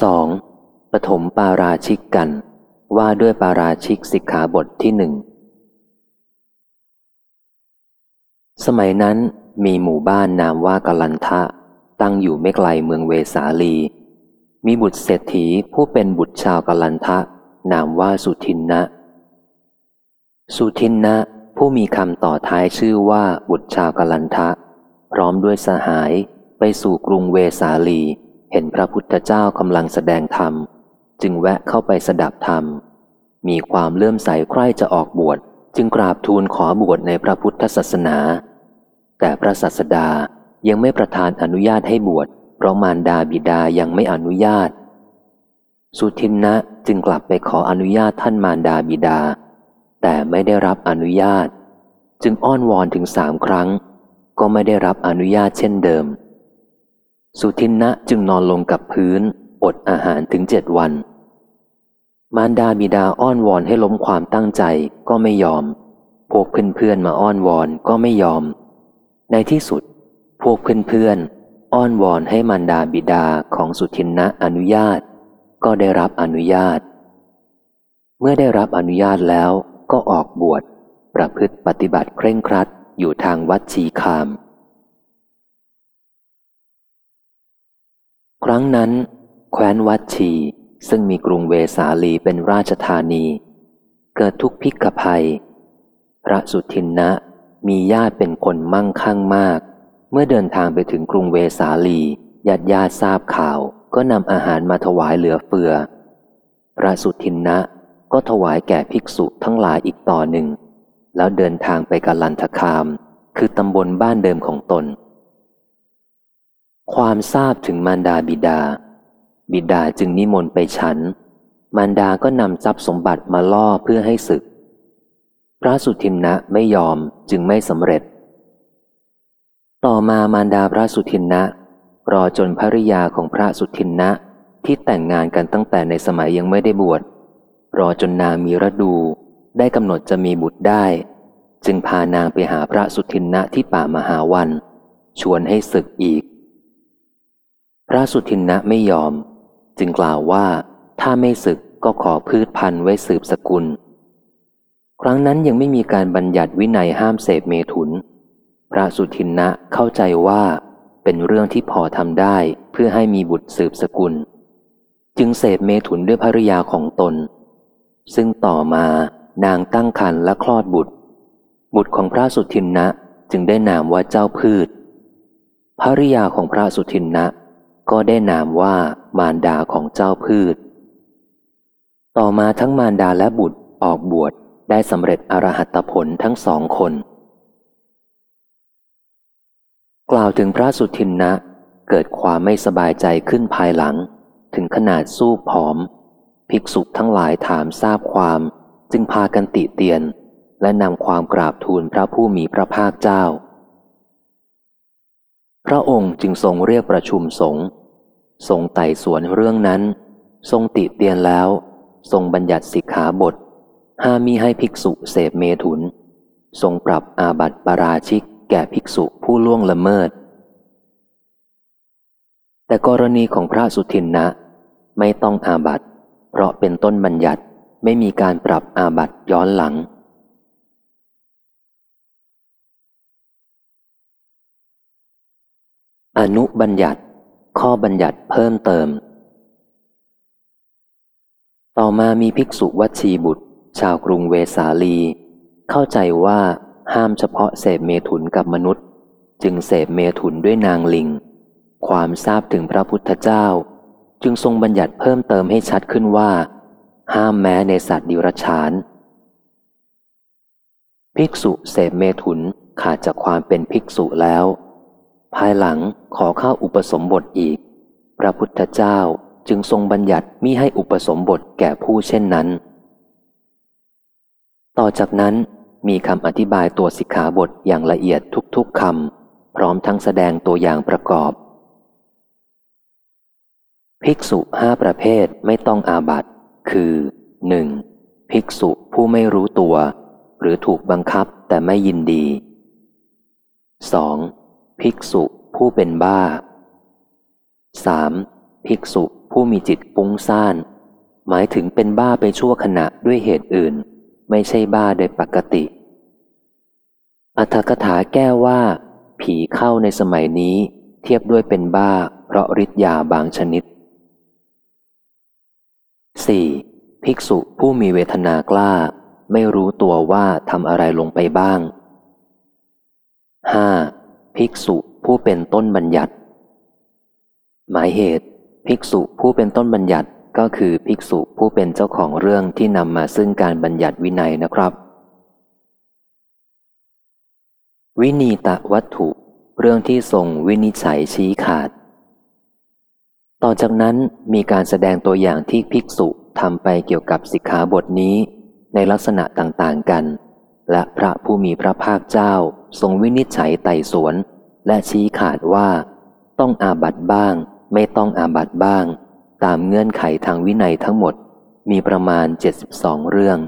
2. ปฐมปาราชิกกัน ว่าด้วยปาราชิกสิกขาบทที่หนึ่งสมัยนั้นมีหมู่บ้านนามว่ากลันทะ ตั้งอยู่ไม่ไกลเมืองเวสาลี มีบุตรเศรษฐีผู้เป็นบุตรชาวกลันทะ นามว่าสุทินนะ สุทินนะผู้มีคำต่อท้ายชื่อว่าบุตรชาวกลันทะ พร้อมด้วยสหายไปสู่กรุงเวสาลี เห็นพระพุทธเจ้ากำลังแสดงธรรม จึงแวะเข้าไปสดับธรรม มีความเลื่อมใสใคร่จะออกบวช จึงกราบทูลขอบวชในพระพุทธศาสนา แต่พระศาสดายังไม่ประทานอนุญาตให้บวช เพราะมารดาบิดายังไม่อนุญาต สุทินนะจึงกลับไปขออนุญาตท่านมารดาบิดา แต่ไม่ได้รับอนุญาต จึงอ้อนวอนถึงสามครั้ง ก็ไม่ได้รับอนุญาตเช่นเดิม สุทินนะจึงนอนลงกับพื้น อดอาหารถึงเจ็ดวัน มารดาบิดาอ้อนวอนให้ล้มความตั้งใจก็ไม่ยอม พวกเพื่อนๆมาอ้อนวอนก็ไม่ยอม ในที่สุด พวกเพื่อนๆอ้อนวอนให้มารดาบิดาของสุทินนะอนุญาต ก็ได้รับอนุญาต เมื่อได้รับอนุญาตแล้วก็ออกบวชประพฤติปฏิบัติเคร่งครัดอยู่ทางวัดชีคาม ครั้งนั้น แคว้นวัดชี ซึ่งมีกรุงเวสาลีเป็นราชธานี เกิดทุกพิกภัย พระสุทินนะมีญาติเป็นคนมั่งคั่งมาก เมื่อเดินทางไปถึงกรุงเวสาลีญาติญาติทราบข่าวก็นำอาหารมาถวายเหลือเฟือ พระสุทินนะก็ถวายแก่ภิกษุทั้งหลายอีกต่อหนึ่ง แล้วเดินทางไปกาลันทคาม คือตำบลบ้านเดิมของตน ความทราบถึงมารดาบิดา บิดาจึงนิมนต์ไปฉัน มารดาก็นำทรัพย์สมบัติมาล่อเพื่อให้ศึก พระสุทินนะไม่ยอมจึงไม่สำเร็จ ต่อมามารดาพระสุทินนะรอจนภริยาของพระสุทินนะที่แต่งงานกันตั้งแต่ในสมัยยังไม่ได้บวชรอจนนางมีระดู ได้กำหนดจะมีบุตรได้ จึงพานางไปหาพระสุทินนะที่ป่ามหาวัน ชวนให้ศึกอีก พระสุทินนะไม่ยอม จึงกล่าวว่าถ้าไม่ศึกก็ขอพืชพันธุ์ไว้สืบสกุล ครั้งนั้นยังไม่มีการบัญญัติวินัยห้ามเสพเมถุน พระสุทินนะเข้าใจว่าเป็นเรื่องที่พอทำได้เพื่อให้มีบุตรสืบสกุล จึงเสพเมถุนด้วยภริยาของตน ซึ่งต่อมานางตั้งครรภ์และคลอดบุตร บุตรของพระสุทินนะจึงได้นามว่าเจ้าพืชภริยาของพระสุทินนะ ก็ได้นามว่ามารดาของเจ้าพืช ต่อมาทั้งมารดาและบุตรออกบวชได้สำเร็จอรหัตผลทั้งสองคน กล่าวถึงพระสุทินนะ เกิดความไม่สบายใจขึ้นภายหลัง ถึงขนาดสู้ผอม ภิกษุทั้งหลายถามทราบความ จึงพากันติเตียน และนำความกราบทูลพระผู้มีพระภาคเจ้า พระองค์จึงทรงเรียกประชุมสงฆ์ทรงไต่สวนเรื่องนั้น ทรงติเตียนแล้ว ทรงบัญญัติสิกขาบท ห้ามีให้ภิกษุเสพเมถุน ทรงปรับอาบัติปาราชิกแก่ภิกษุผู้ล่วงละเมิด แต่กรณีของพระสุทินนะ ไม่ต้องอาบัติ เพราะเป็นต้นบัญญัติไม่มีการปรับอาบัติย้อนหลัง อนุบัญญัติ ข้อบัญญัติเพิ่มเติม ต่อมามีภิกษุวัชีบุตร ชาวกรุงเวสาลี เข้าใจว่าห้ามเฉพาะเสพเมถุนกับมนุษย์ จึงเสพเมถุนด้วยนางลิง ความทราบถึงพระพุทธเจ้า จึงทรงบัญญัติเพิ่มเติมให้ชัดขึ้นว่า ห้ามแม้ในสัตว์ดิรัจฉาน ภิกษุเสพเมถุนขาดจากความเป็นภิกษุแล้ว ภายหลังขอเข้าอุปสมบทอีก พระพุทธเจ้าจึงทรงบัญญัติมิให้อุปสมบทแก่ผู้เช่นนั้น ต่อจากนั้นมีคำอธิบายตัวสิกขาบทอย่างละเอียดทุกๆคำพร้อมทั้งแสดงตัวอย่างประกอบ ภิกษุห้าประเภทไม่ต้องอาบัตคือ 1. ภิกษุผู้ไม่รู้ตัว หรือถูกบังคับแต่ไม่ยินดี 2. ภิกษุผู้เป็นบ้า 3. ภิกษุผู้มีจิตฟุ้งซ่าน หมายถึงเป็นบ้าไปชั่วขณะด้วยเหตุอื่น ไม่ใช่บ้าโดยปกติ อัธกถาแก้ว่า ผีเข้าในสมัยนี้เทียบด้วยเป็นบ้า เพราะฤทธิ์ยาบางชนิด 4. ภิกษุผู้มีเวทนากล้า ไม่รู้ตัวว่าทำอะไรลงไปบ้าง 5. ภิกษุผู้เป็นต้นบัญญัติ หมายเหตุ ภิกษุผู้เป็นต้นบัญญัติก็คือภิกษุผู้เป็นเจ้าของเรื่องที่นำมาซึ่งการบัญญัติวินัยนะครับ วินีตะวัตถุ เรื่องที่ทรงวินิจฉัยชี้ขาด ต่อจากนั้นมีการแสดงตัวอย่างที่ภิกษุทำไปเกี่ยวกับสิกขาบทนี้ในลักษณะต่างๆกัน และพระผู้มีพระภาคเจ้า ทรงวินิจฉัยไต่สวน และชี้ขาดว่า ต้องอาบัตบ้าง ไม่ต้องอาบัตบ้าง ตามเงื่อนไขทางวินัยทั้งหมด มีประมาณ 72 เรื่อง